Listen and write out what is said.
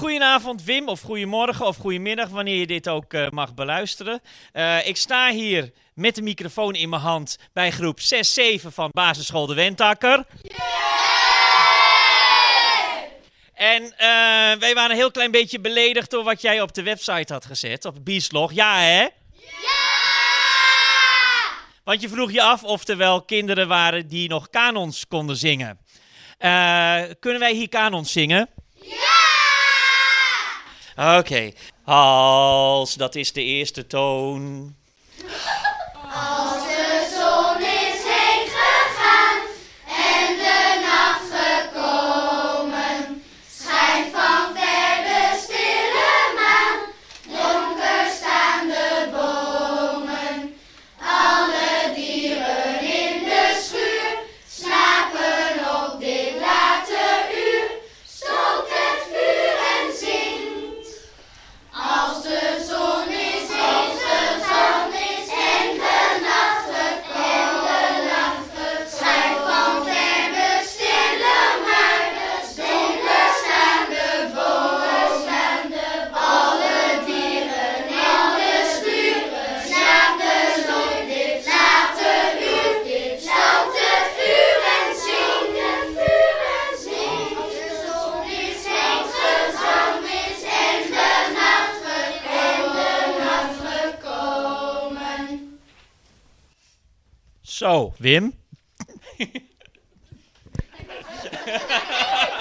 Goedenavond Wim, of goedemorgen of goedemiddag, wanneer je dit ook uh, mag beluisteren. Uh, ik sta hier met de microfoon in mijn hand bij groep 6-7 van basisschool De Wentakker. En uh, wij waren een heel klein beetje beledigd door wat jij op de website had gezet, op Bieslog. Ja hè? Want je vroeg je af of er wel kinderen waren die nog kanons konden zingen. Uh, kunnen wij hier kanons zingen? Ja! Oké. Als, dat is de eerste toon. Zo, Wim.